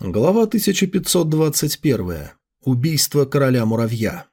Глава 1521. Убийство короля муравья.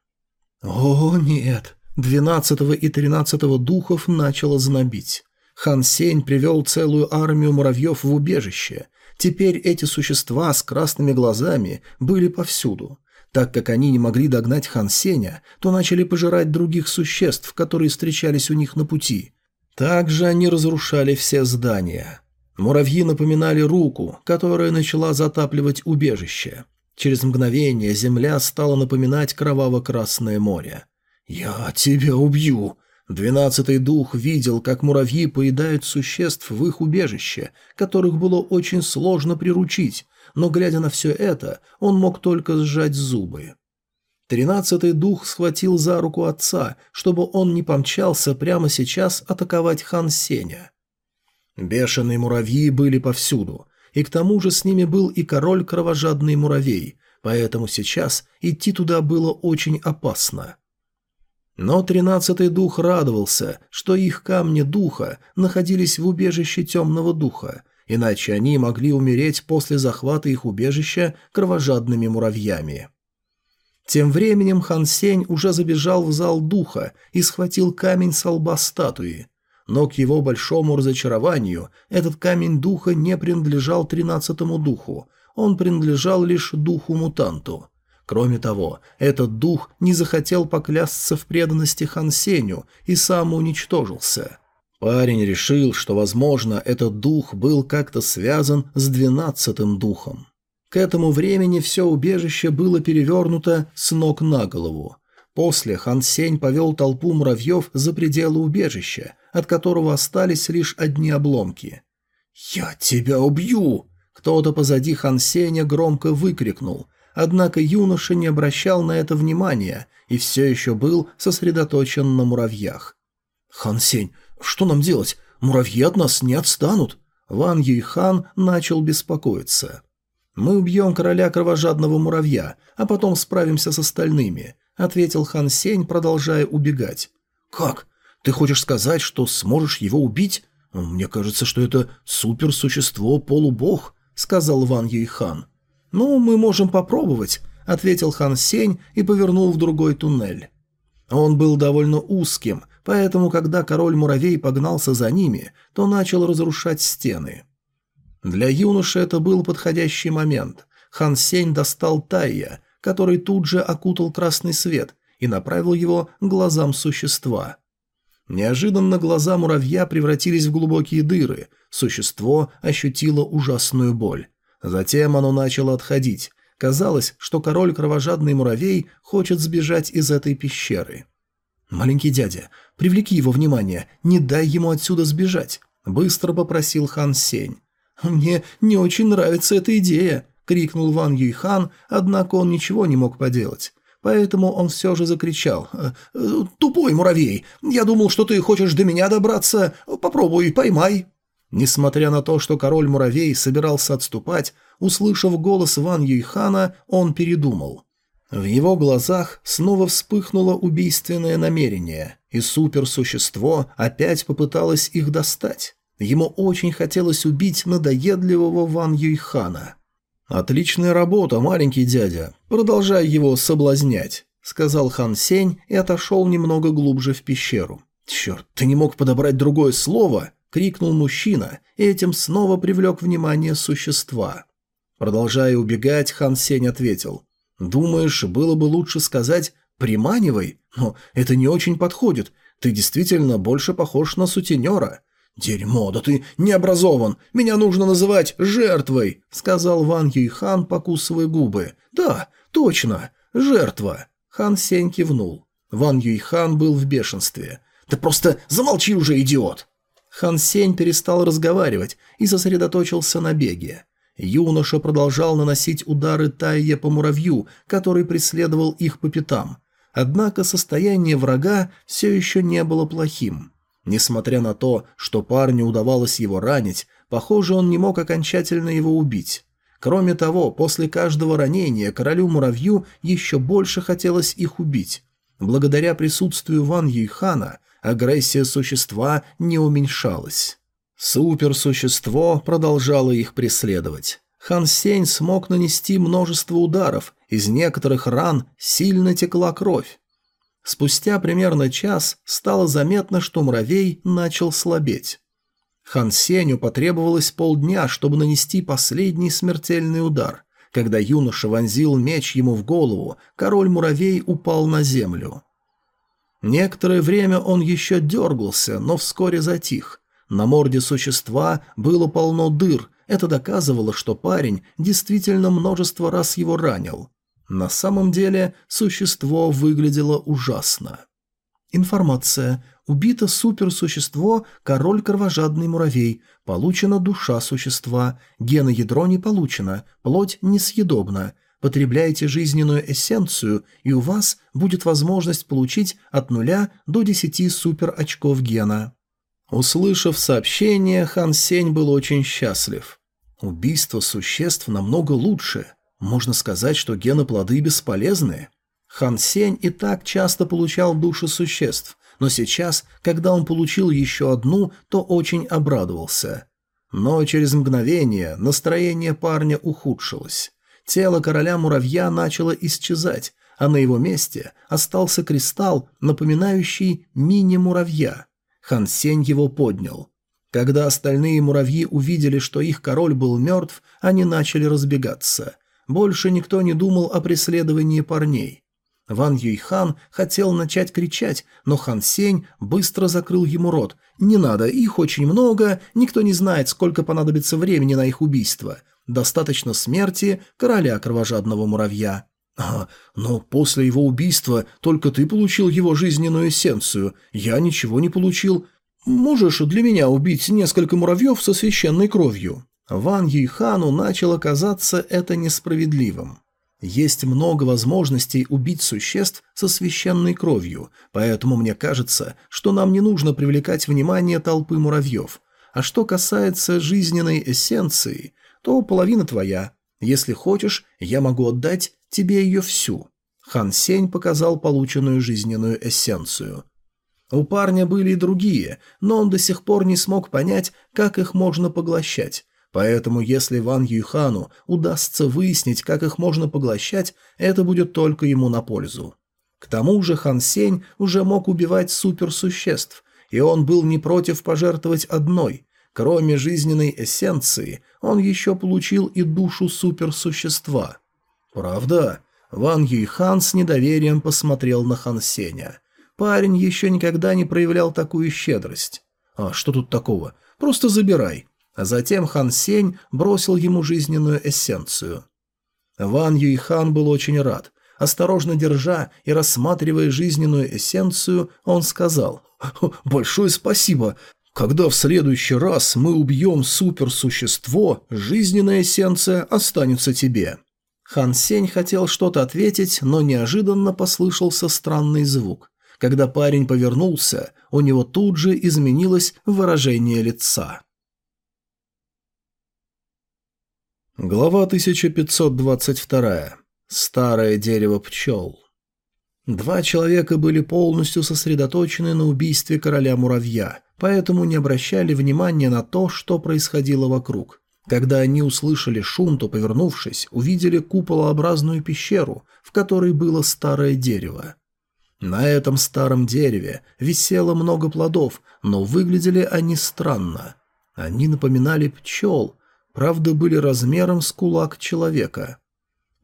О, нет. Двенадцатого и тринадцатого духов начало знобить. Хан Сень привел целую армию муравьев в убежище. Теперь эти существа с красными глазами были повсюду. Так как они не могли догнать Хан Сеня, то начали пожирать других существ, которые встречались у них на пути. Также они разрушали все здания. Муравьи напоминали руку, которая начала затапливать убежище. Через мгновение земля стала напоминать кроваво-красное море. «Я тебя убью!» Двенадцатый дух видел, как муравьи поедают существ в их убежище, которых было очень сложно приручить, но, глядя на все это, он мог только сжать зубы. Тринадцатый дух схватил за руку отца, чтобы он не помчался прямо сейчас атаковать хан Сеня. Бешеные муравьи были повсюду, и к тому же с ними был и король кровожадный муравей, поэтому сейчас идти туда было очень опасно. Но тринадцатый дух радовался, что их камни духа находились в убежище темного духа, иначе они могли умереть после захвата их убежища кровожадными муравьями. Тем временем Хан Сень уже забежал в зал духа и схватил камень со лба статуи но к его большому разочарованию этот камень духа не принадлежал тринадцатому духу, он принадлежал лишь духу-мутанту. Кроме того, этот дух не захотел поклясться в преданности Хансеню и сам уничтожился. Парень решил, что, возможно, этот дух был как-то связан с двенадцатым духом. К этому времени все убежище было перевернуто с ног на голову. После Хан Сень повел толпу муравьев за пределы убежища, от которого остались лишь одни обломки. «Я тебя убью!» Кто-то позади Хан Сеня громко выкрикнул, однако юноша не обращал на это внимания и все еще был сосредоточен на муравьях. «Хан Сень, что нам делать? Муравьи от нас не отстанут!» Ван Юйхан начал беспокоиться. «Мы убьем короля кровожадного муравья, а потом справимся с остальными ответил Хан Сень, продолжая убегать. «Как? Ты хочешь сказать, что сможешь его убить? Мне кажется, что это суперсущество-полубог», — сказал Ван Юйхан. «Ну, мы можем попробовать», — ответил Хан Сень и повернул в другой туннель. Он был довольно узким, поэтому, когда король-муравей погнался за ними, то начал разрушать стены. Для юноши это был подходящий момент. Хан Сень достал Тайя, который тут же окутал красный свет и направил его глазам существа. Неожиданно глаза муравья превратились в глубокие дыры, существо ощутило ужасную боль. Затем оно начало отходить. Казалось, что король кровожадный муравей хочет сбежать из этой пещеры. «Маленький дядя, привлеки его внимание, не дай ему отсюда сбежать», — быстро попросил хан Сень. «Мне не очень нравится эта идея», крикнул Ван Юйхан, однако он ничего не мог поделать. Поэтому он все же закричал. «Э, э, «Тупой муравей! Я думал, что ты хочешь до меня добраться. Попробуй, поймай!» Несмотря на то, что король-муравей собирался отступать, услышав голос Ван Юйхана, он передумал. В его глазах снова вспыхнуло убийственное намерение, и суперсущество опять попыталось их достать. Ему очень хотелось убить надоедливого Ван Юйхана. «Отличная работа, маленький дядя. Продолжай его соблазнять», — сказал Хан Сень и отошел немного глубже в пещеру. «Черт, ты не мог подобрать другое слово?» — крикнул мужчина и этим снова привлек внимание существа. Продолжая убегать, Хан Сень ответил. «Думаешь, было бы лучше сказать «приманивай»? Но это не очень подходит. Ты действительно больше похож на сутенера. «Дерьмо, да ты не образован! Меня нужно называть жертвой!» — сказал Ван Юйхан, покусывая губы. «Да, точно, жертва!» Хан Сень кивнул. Ван Юйхан был в бешенстве. «Да просто замолчи уже, идиот!» Хан Сень перестал разговаривать и сосредоточился на беге. Юноша продолжал наносить удары Тайе по муравью, который преследовал их по пятам. Однако состояние врага все еще не было плохим. Несмотря на то, что парню удавалось его ранить, похоже, он не мог окончательно его убить. Кроме того, после каждого ранения королю-муравью еще больше хотелось их убить. Благодаря присутствию Ван Юйхана агрессия существа не уменьшалась. Суперсущество продолжало их преследовать. Хан Сень смог нанести множество ударов, из некоторых ран сильно текла кровь. Спустя примерно час стало заметно, что муравей начал слабеть. Хан Сенью потребовалось полдня, чтобы нанести последний смертельный удар. Когда юноша вонзил меч ему в голову, король-муравей упал на землю. Некоторое время он еще дергался, но вскоре затих. На морде существа было полно дыр, это доказывало, что парень действительно множество раз его ранил. На самом деле существо выглядело ужасно. Информация. Убито суперсущество, король кровожадный муравей. Получена душа существа. Геноядро не получено. Плоть несъедобна. Потребляйте жизненную эссенцию, и у вас будет возможность получить от нуля до 10 супер очков гена. Услышав сообщение, Хан Сень был очень счастлив. Убийство существ намного лучше. Можно сказать, что геноплоды бесполезны. Хан Сень и так часто получал души существ, но сейчас, когда он получил еще одну, то очень обрадовался. Но через мгновение настроение парня ухудшилось. Тело короля муравья начало исчезать, а на его месте остался кристалл, напоминающий мини-муравья. Хан Сень его поднял. Когда остальные муравьи увидели, что их король был мертв, они начали разбегаться – больше никто не думал о преследовании парней. Ван Юйхан хотел начать кричать, но Хан Сень быстро закрыл ему рот. «Не надо, их очень много, никто не знает, сколько понадобится времени на их убийство. Достаточно смерти короля кровожадного муравья». «А, но после его убийства только ты получил его жизненную эссенцию, я ничего не получил. Можешь для меня убить несколько муравьев со священной кровью?» Ван Юйхану начало казаться это несправедливым. Есть много возможностей убить существ со священной кровью, поэтому мне кажется, что нам не нужно привлекать внимание толпы муравьев. А что касается жизненной эссенции, то половина твоя. Если хочешь, я могу отдать тебе ее всю. Хан Сень показал полученную жизненную эссенцию. У парня были и другие, но он до сих пор не смог понять, как их можно поглощать, Поэтому если Ван Юйхану удастся выяснить, как их можно поглощать, это будет только ему на пользу. К тому же Хан Сень уже мог убивать суперсуществ, и он был не против пожертвовать одной. Кроме жизненной эссенции, он еще получил и душу суперсущества. Правда? Ван Юйхан с недоверием посмотрел на Хан Сеня. Парень еще никогда не проявлял такую щедрость. А что тут такого? Просто забирай. А затем Хан Сень бросил ему жизненную эссенцию. Ван Юйхан был очень рад. Осторожно держа и рассматривая жизненную эссенцию, он сказал «Большое спасибо. Когда в следующий раз мы убьем суперсущество, жизненная эссенция останется тебе». Хан Сень хотел что-то ответить, но неожиданно послышался странный звук. Когда парень повернулся, у него тут же изменилось выражение лица. Глава 1522. Старое дерево пчел. Два человека были полностью сосредоточены на убийстве короля муравья, поэтому не обращали внимания на то, что происходило вокруг. Когда они услышали шум, то, повернувшись, увидели куполообразную пещеру, в которой было старое дерево. На этом старом дереве висело много плодов, но выглядели они странно. Они напоминали пчел, правда, были размером с кулак человека.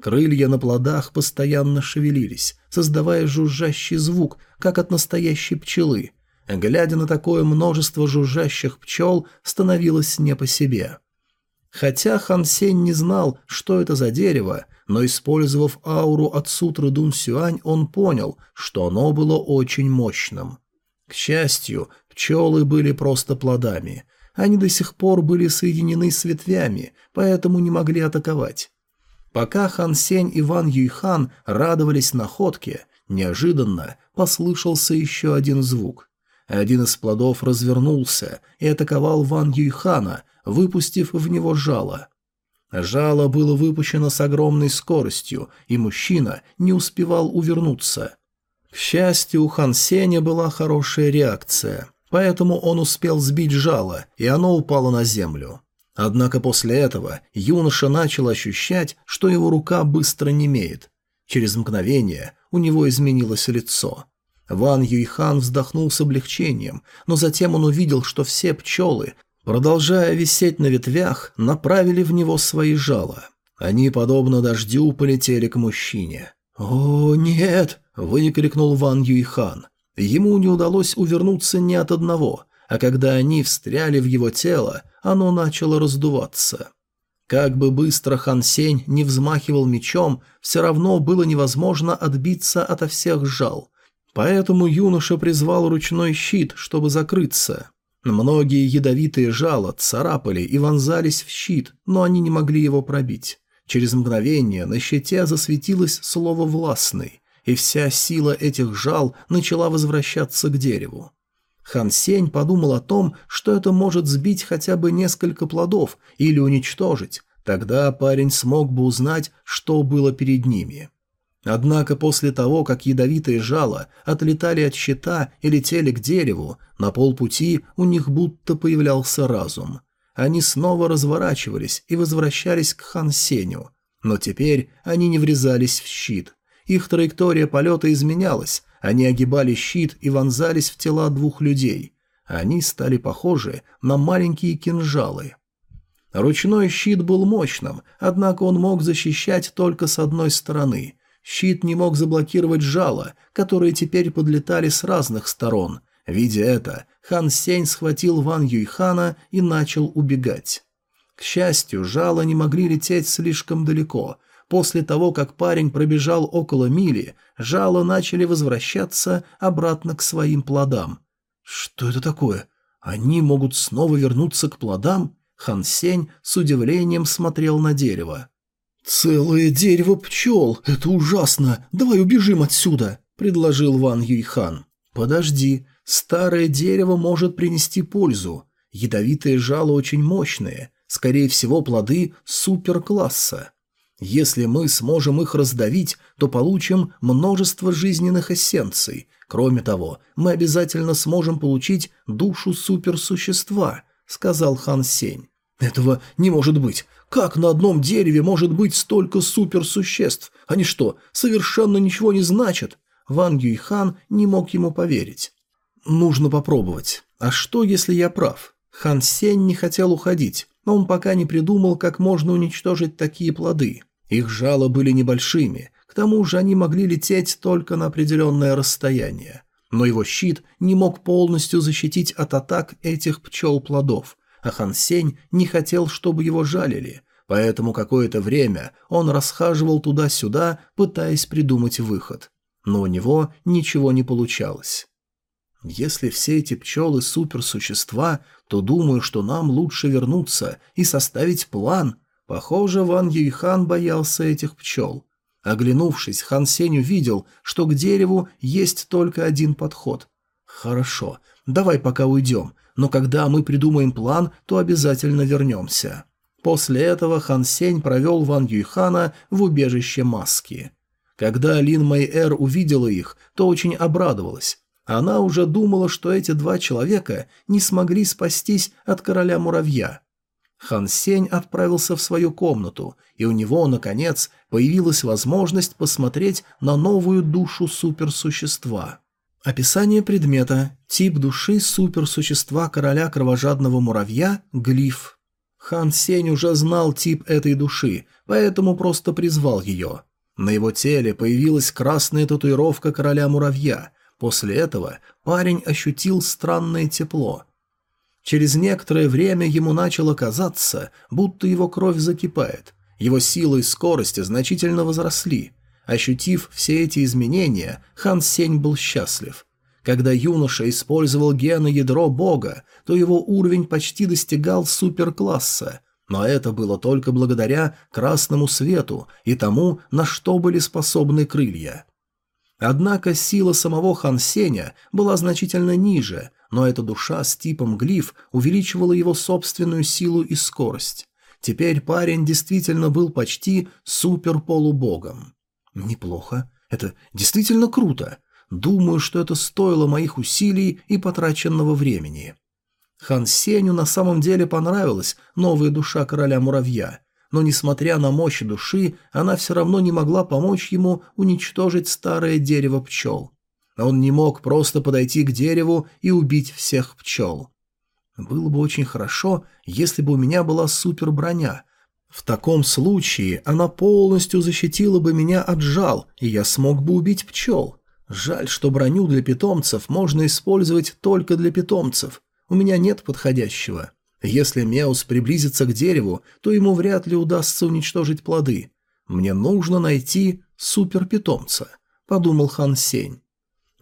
Крылья на плодах постоянно шевелились, создавая жужжащий звук, как от настоящей пчелы. Глядя на такое множество жужжащих пчел, становилось не по себе. Хотя Хан Сень не знал, что это за дерево, но, использовав ауру от сутры Дун Сюань, он понял, что оно было очень мощным. К счастью, пчелы были просто плодами, они до сих пор были соединены с ветвями, поэтому не могли атаковать. Пока Хан Сень и Ван Юйхан радовались находке, неожиданно послышался еще один звук. Один из плодов развернулся и атаковал Ван Юйхана, выпустив в него жало. Жало было выпущено с огромной скоростью, и мужчина не успевал увернуться. К счастью, у Хан Сеня была хорошая реакция поэтому он успел сбить жало, и оно упало на землю. Однако после этого юноша начал ощущать, что его рука быстро немеет. Через мгновение у него изменилось лицо. Ван Юйхан вздохнул с облегчением, но затем он увидел, что все пчелы, продолжая висеть на ветвях, направили в него свои жала. Они, подобно дождю, полетели к мужчине. «О, нет!» – выкрикнул Ван Юйхан. Ему не удалось увернуться ни от одного, а когда они встряли в его тело, оно начало раздуваться. Как бы быстро Хан Сень не взмахивал мечом, все равно было невозможно отбиться ото всех жал. Поэтому юноша призвал ручной щит, чтобы закрыться. Многие ядовитые жала царапали и вонзались в щит, но они не могли его пробить. Через мгновение на щите засветилось слово «властный», и вся сила этих жал начала возвращаться к дереву. Хан Сень подумал о том, что это может сбить хотя бы несколько плодов или уничтожить, тогда парень смог бы узнать, что было перед ними. Однако после того, как ядовитые жало отлетали от щита и летели к дереву, на полпути у них будто появлялся разум. Они снова разворачивались и возвращались к Хан Сеню, но теперь они не врезались в щит. Их траектория полета изменялась, они огибали щит и вонзались в тела двух людей. Они стали похожи на маленькие кинжалы. Ручной щит был мощным, однако он мог защищать только с одной стороны. Щит не мог заблокировать жало, которые теперь подлетали с разных сторон. Видя это, Хан Сень схватил Ван Юйхана и начал убегать. К счастью, жало не могли лететь слишком далеко, После того, как парень пробежал около мили, жало начали возвращаться обратно к своим плодам. Что это такое? Они могут снова вернуться к плодам? Хан Сень с удивлением смотрел на дерево. «Целое дерево пчел! Это ужасно! Давай убежим отсюда!» – предложил Ван Юйхан. «Подожди, старое дерево может принести пользу. Ядовитые жало очень мощные. Скорее всего, плоды суперкласса. Если мы сможем их раздавить, то получим множество жизненных эссенций. Кроме того, мы обязательно сможем получить душу суперсущества», — сказал Хан Сень. «Этого не может быть. Как на одном дереве может быть столько суперсуществ? Они что, совершенно ничего не значат?» Ван Юйхан не мог ему поверить. «Нужно попробовать. А что, если я прав?» Хан Сень не хотел уходить, но он пока не придумал, как можно уничтожить такие плоды. Их жало были небольшими, к тому же они могли лететь только на определенное расстояние. Но его щит не мог полностью защитить от атак этих пчел-плодов, а Хан Сень не хотел, чтобы его жалили, поэтому какое-то время он расхаживал туда-сюда, пытаясь придумать выход. Но у него ничего не получалось. Если все эти пчелы суперсущества, то думаю, что нам лучше вернуться и составить план, Похоже, Ван Юйхан боялся этих пчел. Оглянувшись, Хан Сень увидел, что к дереву есть только один подход. «Хорошо, давай пока уйдем, но когда мы придумаем план, то обязательно вернемся». После этого Хан Сень провел Ван Юйхана в убежище маски. Когда Лин Мэйэр увидела их, то очень обрадовалась. Она уже думала, что эти два человека не смогли спастись от короля муравья. Хан Сень отправился в свою комнату, и у него, наконец, появилась возможность посмотреть на новую душу суперсущества. Описание предмета. Тип души суперсущества короля кровожадного муравья – глиф. Хан Сень уже знал тип этой души, поэтому просто призвал ее. На его теле появилась красная татуировка короля муравья. После этого парень ощутил странное тепло – Через некоторое время ему начало казаться, будто его кровь закипает. Его сила и скорость значительно возросли. Ощутив все эти изменения, Хан Сень был счастлив. Когда юноша использовал гены ядро бога, то его уровень почти достигал суперкласса, но это было только благодаря красному свету и тому, на что были способны крылья. Однако сила самого Хан Сеня была значительно ниже, но эта душа с типом глиф увеличивала его собственную силу и скорость. Теперь парень действительно был почти супер-полубогом. Неплохо. Это действительно круто. Думаю, что это стоило моих усилий и потраченного времени. Хан Сеню на самом деле понравилась новая душа короля муравья, но несмотря на мощь души, она все равно не могла помочь ему уничтожить старое дерево пчел. Он не мог просто подойти к дереву и убить всех пчел. Было бы очень хорошо, если бы у меня была суперброня. В таком случае она полностью защитила бы меня от жал, и я смог бы убить пчел. Жаль, что броню для питомцев можно использовать только для питомцев. У меня нет подходящего. Если Меус приблизится к дереву, то ему вряд ли удастся уничтожить плоды. Мне нужно найти суперпитомца, подумал Хан Сень.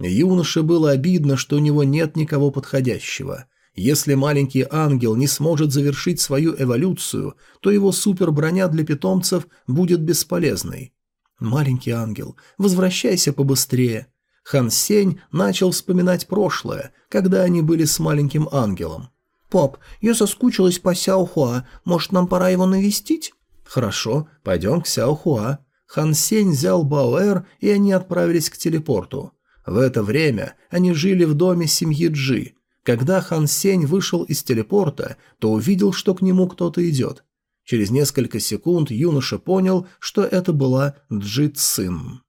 Юноше было обидно, что у него нет никого подходящего. Если маленький ангел не сможет завершить свою эволюцию, то его суперброня для питомцев будет бесполезной. «Маленький ангел, возвращайся побыстрее». Хан Сень начал вспоминать прошлое, когда они были с маленьким ангелом. «Пап, я соскучилась по Сяохуа, может, нам пора его навестить?» «Хорошо, пойдем к Сяохуа». Хан Сень взял Баоэр, и они отправились к телепорту. В это время они жили в доме семьи Джи. Когда Хан Сень вышел из телепорта, то увидел, что к нему кто-то идет. Через несколько секунд юноша понял, что это была Джи Цин.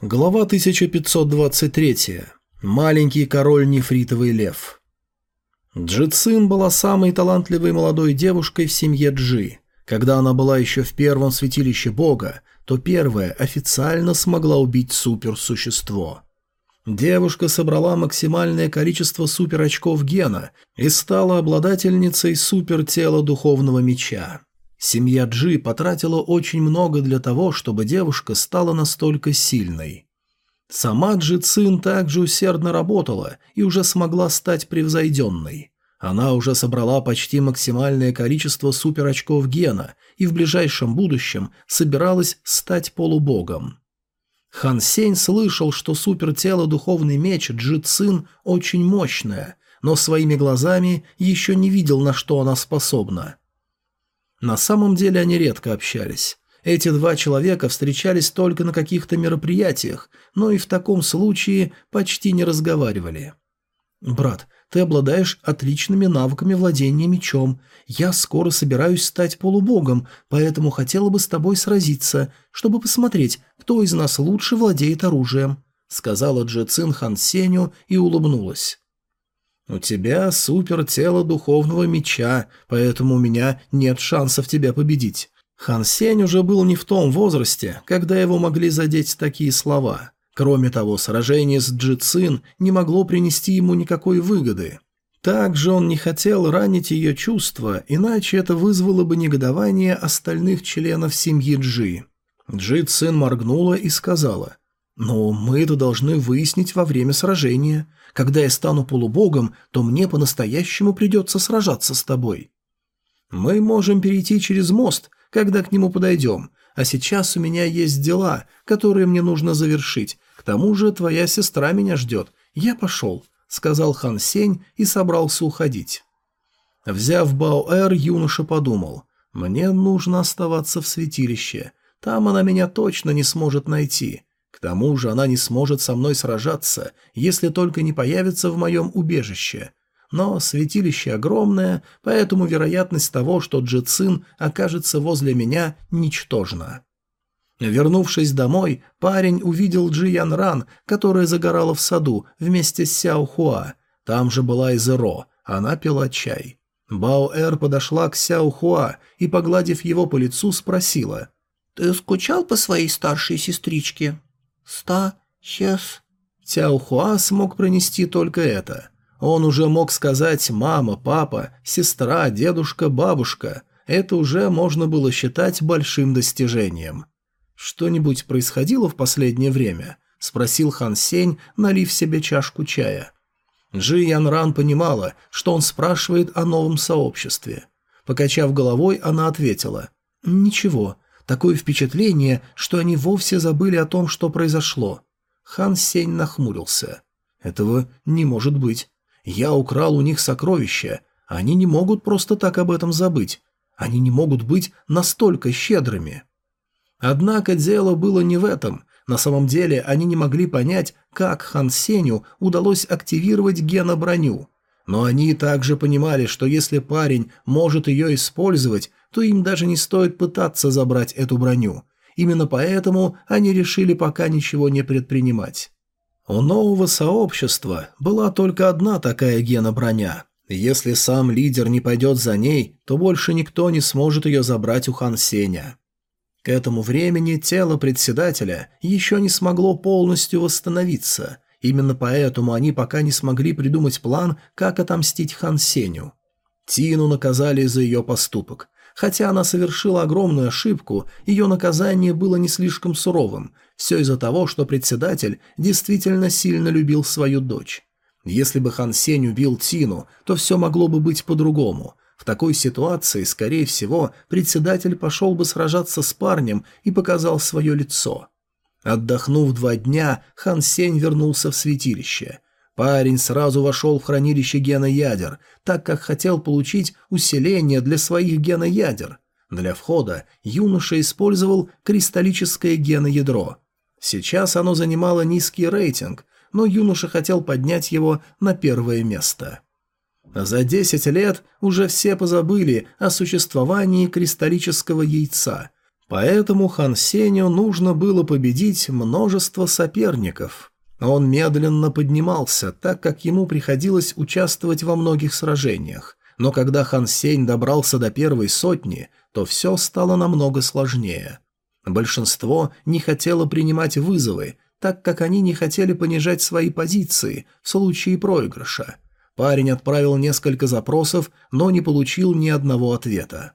Глава 1523. Маленький король нефритовый лев. Джи Цин была самой талантливой молодой девушкой в семье Джи. Когда она была еще в первом святилище бога, то первая официально смогла убить суперсущество. Девушка собрала максимальное количество суперочков гена и стала обладательницей супертела духовного меча. Семья Джи потратила очень много для того, чтобы девушка стала настолько сильной. Сама Джи Цин также усердно работала и уже смогла стать превзойденной. Она уже собрала почти максимальное количество суперочков гена и в ближайшем будущем собиралась стать полубогом. Хан Сень слышал, что супертело духовный меч Джи Цин очень мощное, но своими глазами еще не видел, на что она способна. На самом деле они редко общались. Эти два человека встречались только на каких-то мероприятиях, но и в таком случае почти не разговаривали. «Брат, ты обладаешь отличными навыками владения мечом. Я скоро собираюсь стать полубогом, поэтому хотела бы с тобой сразиться, чтобы посмотреть, кто из нас лучше владеет оружием», — сказала Джи Цин Хан Сеню и улыбнулась. «У тебя супер тело духовного меча, поэтому у меня нет шансов тебя победить». Хан Сень уже был не в том возрасте, когда его могли задеть такие слова. Кроме того, сражение с Джи Цин не могло принести ему никакой выгоды. Также он не хотел ранить ее чувства, иначе это вызвало бы негодование остальных членов семьи Джи. Джи Цин моргнула и сказала, «Но мы это должны выяснить во время сражения. Когда я стану полубогом, то мне по-настоящему придется сражаться с тобой». «Мы можем перейти через мост, когда к нему подойдем, а сейчас у меня есть дела, которые мне нужно завершить, тому же твоя сестра меня ждет. Я пошел», — сказал Хан Сень и собрался уходить. Взяв Баоэр, юноша подумал, «Мне нужно оставаться в святилище. Там она меня точно не сможет найти. К тому же она не сможет со мной сражаться, если только не появится в моем убежище. Но святилище огромное, поэтому вероятность того, что Джицин окажется возле меня, ничтожна». Вернувшись домой, парень увидел Джи Ян Ран, которая загорала в саду вместе с Сяо Хуа. Там же была и Зеро, она пила чай. Бао Эр подошла к Сяо Хуа и, погладив его по лицу, спросила. «Ты скучал по своей старшей сестричке?» «Ста... Хес...» Сяо Хуа смог пронести только это. Он уже мог сказать «мама», «папа», «сестра», «дедушка», «бабушка». Это уже можно было считать большим достижением. «Что-нибудь происходило в последнее время?» – спросил Хан Сень, налив себе чашку чая. Джи Ян Ран понимала, что он спрашивает о новом сообществе. Покачав головой, она ответила «Ничего, такое впечатление, что они вовсе забыли о том, что произошло». Хан Сень нахмурился. «Этого не может быть. Я украл у них сокровища. Они не могут просто так об этом забыть. Они не могут быть настолько щедрыми». Однако дело было не в этом. На самом деле они не могли понять, как Хан Сеню удалось активировать геноброню. Но они также понимали, что если парень может ее использовать, то им даже не стоит пытаться забрать эту броню. Именно поэтому они решили пока ничего не предпринимать. У нового сообщества была только одна такая геноброня. Если сам лидер не пойдет за ней, то больше никто не сможет ее забрать у Хан Сеня. К этому времени тело председателя еще не смогло полностью восстановиться. Именно поэтому они пока не смогли придумать план, как отомстить Хан Сеню. Тину наказали за ее поступок. Хотя она совершила огромную ошибку, ее наказание было не слишком суровым. Все из-за того, что председатель действительно сильно любил свою дочь. Если бы Хан Сень убил Тину, то все могло бы быть по-другому. В такой ситуации, скорее всего, председатель пошел бы сражаться с парнем и показал свое лицо. Отдохнув два дня, Хан Сень вернулся в святилище. Парень сразу вошел в хранилище геноядер, так как хотел получить усиление для своих геноядер. Для входа юноша использовал кристаллическое геноядро. Сейчас оно занимало низкий рейтинг, но юноша хотел поднять его на первое место. За 10 лет уже все позабыли о существовании кристаллического яйца, поэтому Хан Сеню нужно было победить множество соперников. Он медленно поднимался, так как ему приходилось участвовать во многих сражениях, но когда Хан Сень добрался до первой сотни, то все стало намного сложнее. Большинство не хотело принимать вызовы, так как они не хотели понижать свои позиции в случае проигрыша – Парень отправил несколько запросов, но не получил ни одного ответа.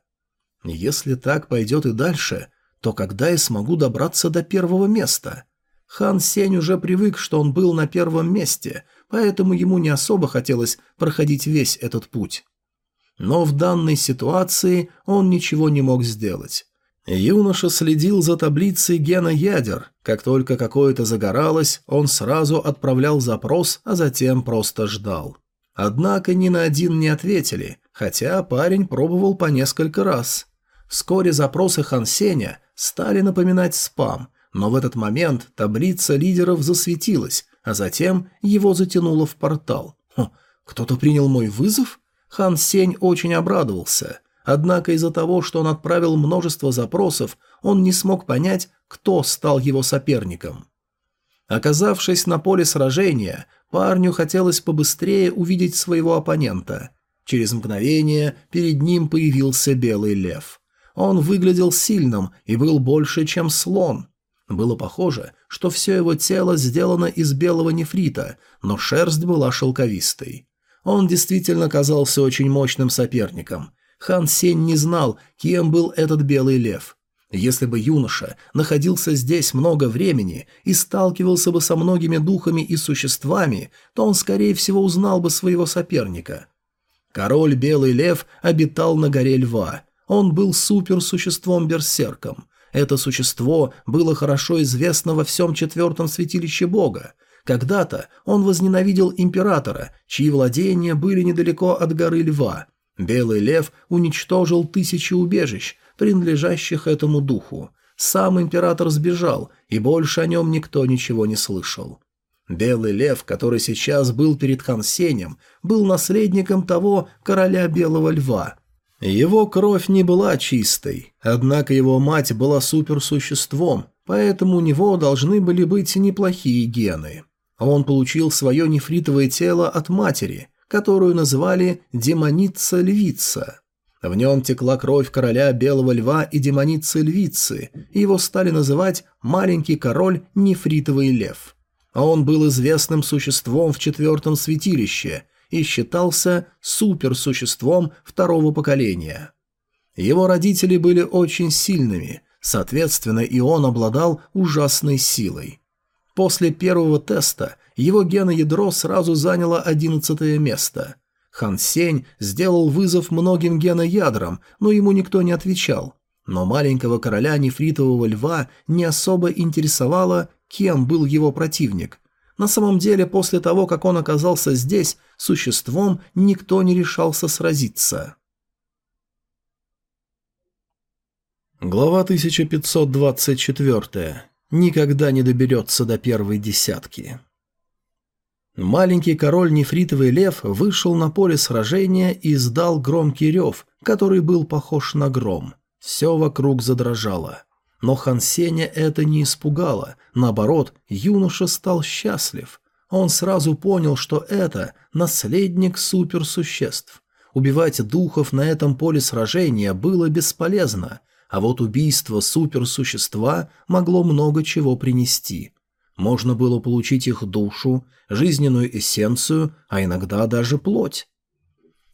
Если так пойдет и дальше, то когда я смогу добраться до первого места? Хан Сень уже привык, что он был на первом месте, поэтому ему не особо хотелось проходить весь этот путь. Но в данной ситуации он ничего не мог сделать. Юноша следил за таблицей гена ядер. Как только какое-то загоралось, он сразу отправлял запрос, а затем просто ждал. Однако ни на один не ответили, хотя парень пробовал по несколько раз. Вскоре запросы Хан Сеня стали напоминать спам, но в этот момент таблица лидеров засветилась, а затем его затянуло в портал. кто-то принял мой вызов? Хан Сень очень обрадовался. Однако из-за того, что он отправил множество запросов, он не смог понять, кто стал его соперником. Оказавшись на поле сражения, Парню хотелось побыстрее увидеть своего оппонента. Через мгновение перед ним появился белый лев. Он выглядел сильным и был больше, чем слон. Было похоже, что все его тело сделано из белого нефрита, но шерсть была шелковистой. Он действительно казался очень мощным соперником. Хан Сень не знал, кем был этот белый лев – если бы юноша находился здесь много времени и сталкивался бы со многими духами и существами, то он, скорее всего, узнал бы своего соперника. Король Белый Лев обитал на горе Льва. Он был суперсуществом-берсерком. Это существо было хорошо известно во всем четвертом святилище бога. Когда-то он возненавидел императора, чьи владения были недалеко от горы Льва. Белый Лев уничтожил тысячи убежищ, принадлежащих этому духу. Сам император сбежал, и больше о нем никто ничего не слышал. Белый лев, который сейчас был перед Хансенем, был наследником того короля Белого Льва. Его кровь не была чистой, однако его мать была суперсуществом, поэтому у него должны были быть неплохие гены. Он получил свое нефритовое тело от матери, которую называли демоница-львица. В нем текла кровь короля Белого Льва и демоницы Львицы, его стали называть «маленький король Нефритовый Лев». А он был известным существом в четвертом святилище и считался суперсуществом второго поколения. Его родители были очень сильными, соответственно, и он обладал ужасной силой. После первого теста его геноядро сразу заняло одиннадцатое место – Хан Сень сделал вызов многим геноядрам, но ему никто не отвечал. Но маленького короля нефритового льва не особо интересовало, кем был его противник. На самом деле, после того, как он оказался здесь, существом никто не решался сразиться. Глава 1524. Никогда не доберется до первой десятки. Маленький король Нефритовый Лев вышел на поле сражения и издал громкий рев, который был похож на гром. Все вокруг задрожало. Но Хан Сеня это не испугало, наоборот, юноша стал счастлив. Он сразу понял, что это наследник суперсуществ. Убивать духов на этом поле сражения было бесполезно, а вот убийство суперсущества могло много чего принести. Можно было получить их душу, жизненную эссенцию, а иногда даже плоть.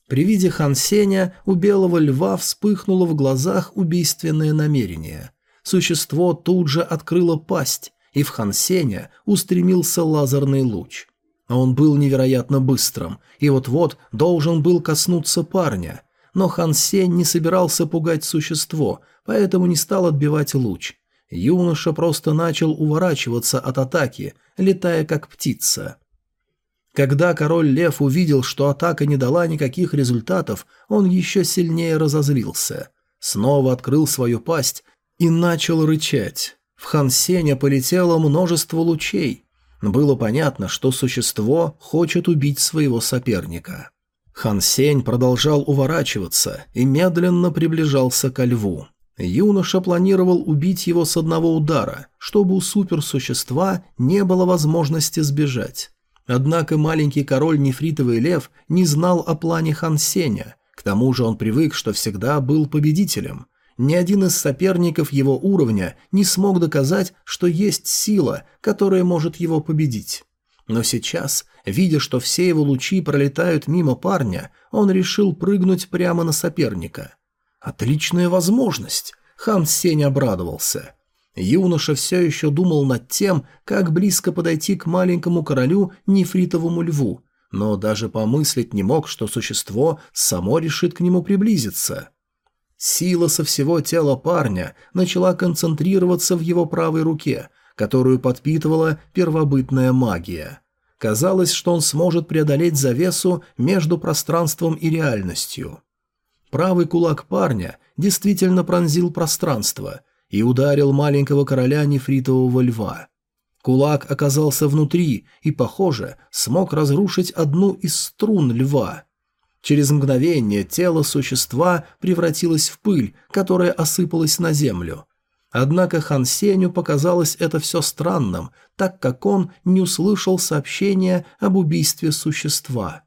При виде Хан Сеня у белого льва вспыхнуло в глазах убийственное намерение. Существо тут же открыло пасть, и в Хан Сеня устремился лазерный луч. Он был невероятно быстрым, и вот-вот должен был коснуться парня. Но Хан Сень не собирался пугать существо, поэтому не стал отбивать луч. Юноша просто начал уворачиваться от атаки, летая как птица. Когда король Лев увидел, что атака не дала никаких результатов, он еще сильнее разозлился. Снова открыл свою пасть и начал рычать. В Хансеня полетело множество лучей. Было понятно, что существо хочет убить своего соперника. Хан Сень продолжал уворачиваться и медленно приближался ко льву. Юноша планировал убить его с одного удара, чтобы у суперсущества не было возможности сбежать. Однако маленький король Нефритовый Лев не знал о плане Хан Сеня, к тому же он привык, что всегда был победителем. Ни один из соперников его уровня не смог доказать, что есть сила, которая может его победить. Но сейчас, видя, что все его лучи пролетают мимо парня, он решил прыгнуть прямо на соперника. Отличная возможность! Хан Сень обрадовался. Юноша все еще думал над тем, как близко подойти к маленькому королю нефритовому льву, но даже помыслить не мог, что существо само решит к нему приблизиться. Сила со всего тела парня начала концентрироваться в его правой руке, которую подпитывала первобытная магия. Казалось, что он сможет преодолеть завесу между пространством и реальностью. Правый кулак парня действительно пронзил пространство – и ударил маленького короля нефритового льва. Кулак оказался внутри и, похоже, смог разрушить одну из струн льва. Через мгновение тело существа превратилось в пыль, которая осыпалась на землю. Однако Хан Сеню показалось это все странным, так как он не услышал сообщения об убийстве существа.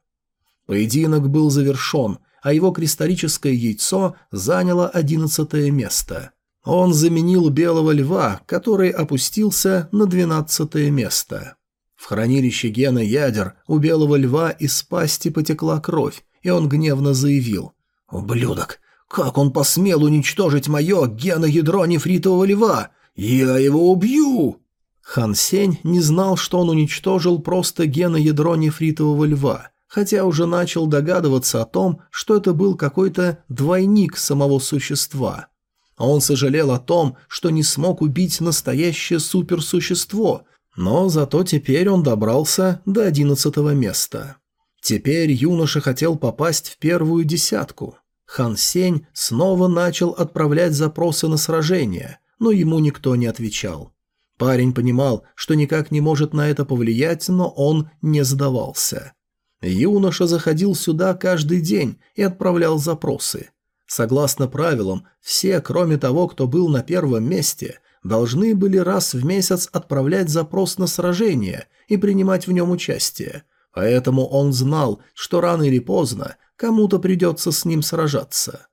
Поединок был завершен, а его кристаллическое яйцо заняло одиннадцатое место. Он заменил белого льва, который опустился на двенадцатое место. В хранилище гена ядер у белого льва из пасти потекла кровь, и он гневно заявил. «Ублюдок! Как он посмел уничтожить мое геноядро нефритового льва? Я его убью!» Хан Сень не знал, что он уничтожил просто геноядро нефритового льва, хотя уже начал догадываться о том, что это был какой-то двойник самого существа. А он сожалел о том, что не смог убить настоящее суперсущество, но зато теперь он добрался до одиннадцатого места. Теперь юноша хотел попасть в первую десятку. Хан Сень снова начал отправлять запросы на сражение, но ему никто не отвечал. Парень понимал, что никак не может на это повлиять, но он не сдавался. Юноша заходил сюда каждый день и отправлял запросы. Согласно правилам, все, кроме того, кто был на первом месте, должны были раз в месяц отправлять запрос на сражение и принимать в нем участие. Поэтому он знал, что рано или поздно кому-то придется с ним сражаться.